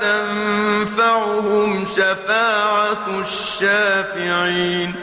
تنفعهم شفاعة الشافعين.